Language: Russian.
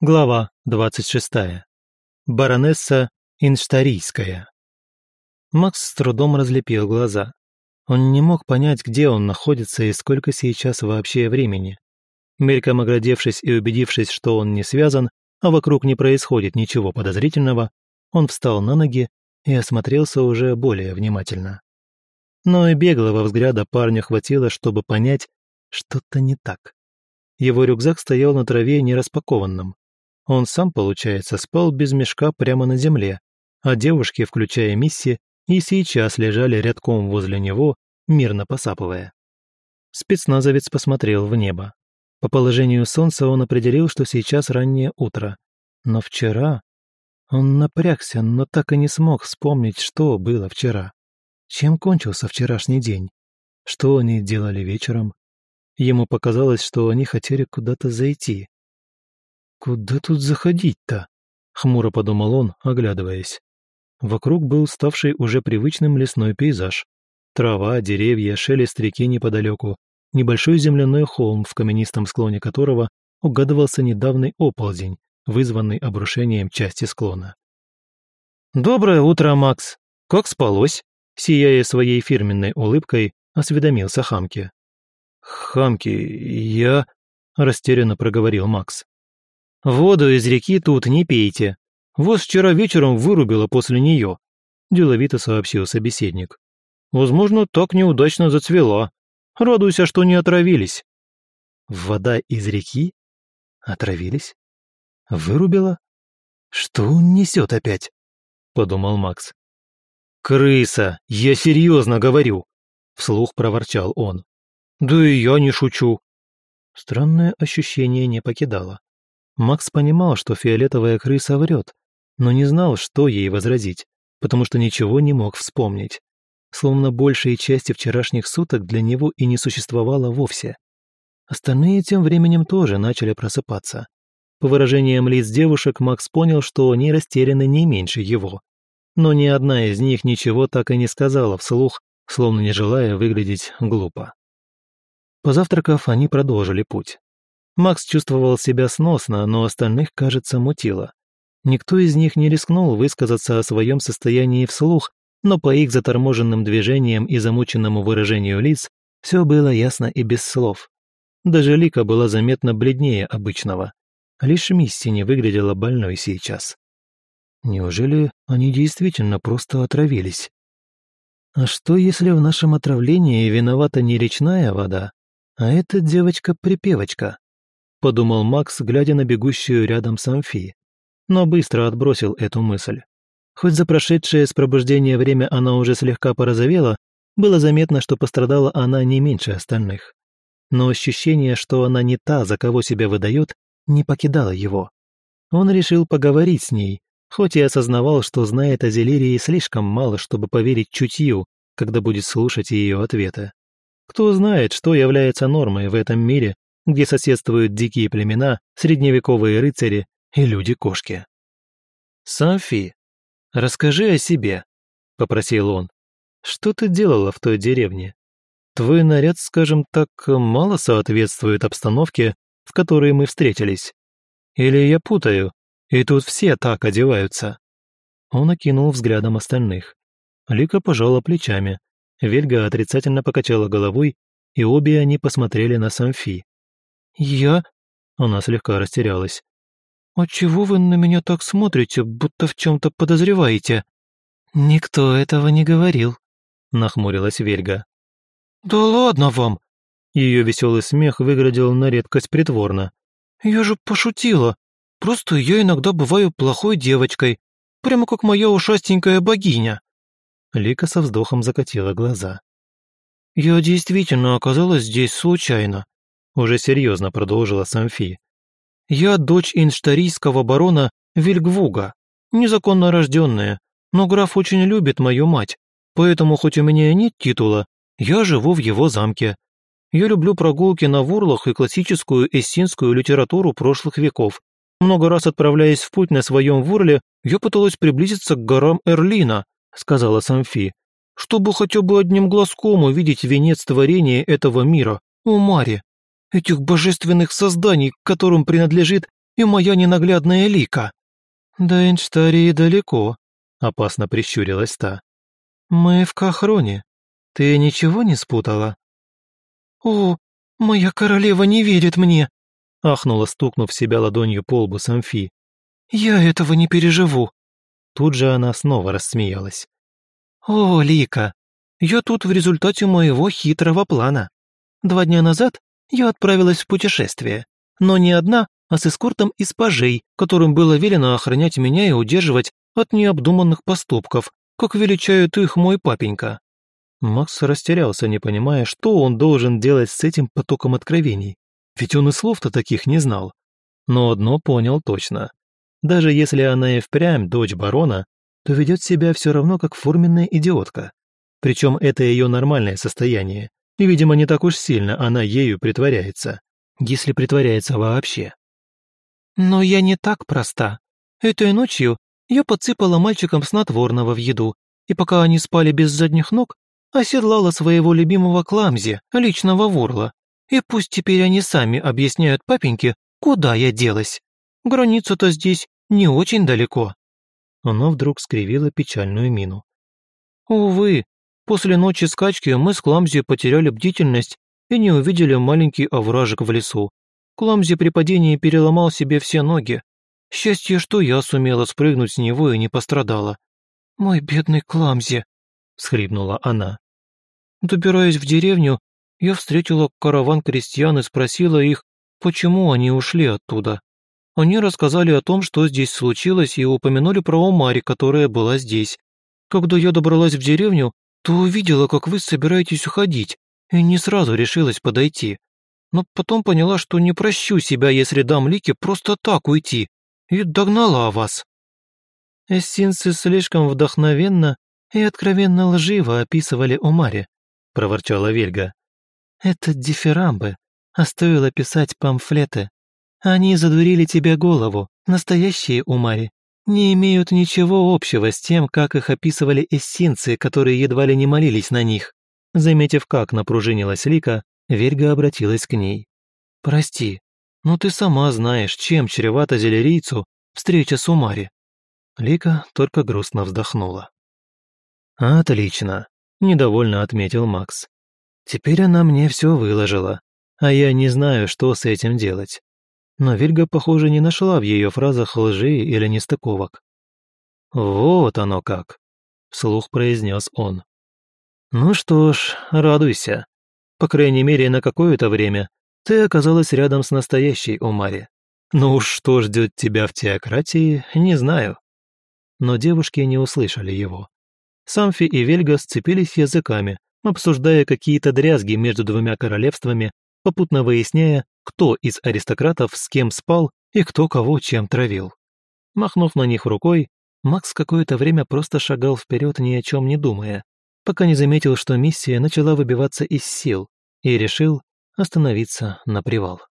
Глава 26. Баронесса Инштарийская. Макс с трудом разлепил глаза. Он не мог понять, где он находится и сколько сейчас вообще времени. Мельком оглядевшись и убедившись, что он не связан, а вокруг не происходит ничего подозрительного, он встал на ноги и осмотрелся уже более внимательно. Но и беглого взгляда парню хватило, чтобы понять, что-то не так. Его рюкзак стоял на траве нераспакованным. Он сам, получается, спал без мешка прямо на земле, а девушки, включая Мисси, и сейчас лежали рядком возле него, мирно посапывая. Спецназовец посмотрел в небо. По положению солнца он определил, что сейчас раннее утро. Но вчера... Он напрягся, но так и не смог вспомнить, что было вчера. Чем кончился вчерашний день? Что они делали вечером? Ему показалось, что они хотели куда-то зайти. «Куда тут заходить-то?» — хмуро подумал он, оглядываясь. Вокруг был ставший уже привычным лесной пейзаж. Трава, деревья, шелест реки неподалеку, небольшой земляной холм, в каменистом склоне которого угадывался недавний оползень, вызванный обрушением части склона. «Доброе утро, Макс! Как спалось?» Сияя своей фирменной улыбкой, осведомился Хамки. «Хамки, я...» – растерянно проговорил Макс. «Воду из реки тут не пейте. Вас вчера вечером вырубило после нее», – деловито сообщил собеседник. «Возможно, так неудачно зацвела. Радуйся, что не отравились». «Вода из реки? Отравились? Вырубила? Что он несет опять?» – подумал Макс. «Крыса, я серьезно говорю!» – вслух проворчал он. «Да и я не шучу!» Странное ощущение не покидало. Макс понимал, что фиолетовая крыса врет, но не знал, что ей возразить, потому что ничего не мог вспомнить. Словно большей части вчерашних суток для него и не существовало вовсе. Остальные тем временем тоже начали просыпаться. По выражениям лиц девушек Макс понял, что они растеряны не меньше его. Но ни одна из них ничего так и не сказала вслух, словно не желая выглядеть глупо. Позавтракав, они продолжили путь. Макс чувствовал себя сносно, но остальных, кажется, мутило. Никто из них не рискнул высказаться о своем состоянии вслух, но по их заторможенным движениям и замученному выражению лиц все было ясно и без слов. Даже Лика была заметно бледнее обычного. Лишь Мисси не выглядела больной сейчас. Неужели они действительно просто отравились? А что, если в нашем отравлении виновата не речная вода, а эта девочка-припевочка? — подумал Макс, глядя на бегущую рядом с Амфи. Но быстро отбросил эту мысль. Хоть за прошедшее с пробуждения время она уже слегка порозовела, было заметно, что пострадала она не меньше остальных. Но ощущение, что она не та, за кого себя выдает, не покидало его. Он решил поговорить с ней, хоть и осознавал, что знает о Зелирии слишком мало, чтобы поверить чутью, когда будет слушать ее ответы. Кто знает, что является нормой в этом мире, где соседствуют дикие племена, средневековые рыцари и люди-кошки. «Софи, расскажи о себе», — попросил он. «Что ты делала в той деревне? Твой наряд, скажем так, мало соответствует обстановке, в которой мы встретились. Или я путаю, и тут все так одеваются?» Он окинул взглядом остальных. Лика пожала плечами, Вельга отрицательно покачала головой, и обе они посмотрели на Самфи. «Я?» Она слегка растерялась. «А чего вы на меня так смотрите, будто в чем-то подозреваете?» «Никто этого не говорил», — нахмурилась Вельга. «Да ладно вам!» Ее веселый смех выглядел на редкость притворно. «Я же пошутила. Просто я иногда бываю плохой девочкой, прямо как моя ушастенькая богиня». Лика со вздохом закатила глаза. «Я действительно оказалась здесь случайно уже серьезно продолжила Самфи. «Я дочь инштарийского барона Вильгвуга, незаконно рожденная, но граф очень любит мою мать, поэтому хоть у меня и нет титула, я живу в его замке. Я люблю прогулки на вурлах и классическую эссинскую литературу прошлых веков. Много раз отправляясь в путь на своем вурле, я пыталась приблизиться к горам Эрлина», — сказала Самфи, «чтобы хотя бы одним глазком увидеть венец творения этого мира, у Мари этих божественных созданий, которым принадлежит и моя ненаглядная лика». «До Энштарии далеко», — опасно прищурилась та. «Мы в Кахроне. Ты ничего не спутала?» «О, моя королева не верит мне!» — ахнула, стукнув себя ладонью по лбу Самфи. «Я этого не переживу!» Тут же она снова рассмеялась. «О, Лика, я тут в результате моего хитрого плана. Два дня назад я отправилась в путешествие, но не одна, а с эскортом из пажей, которым было велено охранять меня и удерживать от необдуманных поступков, как величает их мой папенька». Макс растерялся, не понимая, что он должен делать с этим потоком откровений, ведь он и слов-то таких не знал. Но одно понял точно. Даже если она и впрямь дочь барона, то ведет себя все равно как форменная идиотка. Причем это ее нормальное состояние, и, видимо, не так уж сильно она ею притворяется, если притворяется вообще. «Но я не так проста. Этой ночью я подсыпала мальчикам снотворного в еду, и пока они спали без задних ног, оседлала своего любимого Кламзи, личного ворла. И пусть теперь они сами объясняют папеньке, куда я делась. Граница-то здесь не очень далеко». Она вдруг скривила печальную мину. «Увы, после ночи скачки мы с Кламзи потеряли бдительность и не увидели маленький овражек в лесу. Кламзи при падении переломал себе все ноги. Счастье, что я сумела спрыгнуть с него и не пострадала. Мой бедный Кламзи!» – схрипнула она. Добираясь в деревню, я встретила караван крестьян и спросила их, почему они ушли оттуда. Они рассказали о том, что здесь случилось, и упомянули про Омари, которая была здесь. Когда я добралась в деревню, то увидела, как вы собираетесь уходить, и не сразу решилась подойти. Но потом поняла, что не прощу себя, если дам Лике просто так уйти, и догнала вас». «Эссинцы слишком вдохновенно и откровенно лживо описывали Омари», – проворчала Вельга. «Это дифирамбы, а стоило писать памфлеты. Они задурили тебе голову, настоящие Умари. Не имеют ничего общего с тем, как их описывали эссинцы, которые едва ли не молились на них. Заметив, как напружинилась Лика, Верга обратилась к ней. «Прости, но ты сама знаешь, чем чревата зелерийцу встреча с Умари». Лика только грустно вздохнула. «Отлично», – недовольно отметил Макс. «Теперь она мне все выложила, а я не знаю, что с этим делать но Вильга, похоже, не нашла в ее фразах лжи или нестыковок. «Вот оно как», — вслух произнес он. «Ну что ж, радуйся. По крайней мере, на какое-то время ты оказалась рядом с настоящей Умари. Ну уж что ждет тебя в теократии, не знаю». Но девушки не услышали его. Самфи и Вельга сцепились языками, обсуждая какие-то дрязги между двумя королевствами, попутно выясняя, кто из аристократов с кем спал и кто кого чем травил. Махнув на них рукой, Макс какое-то время просто шагал вперед, ни о чем не думая, пока не заметил, что миссия начала выбиваться из сил, и решил остановиться на привал.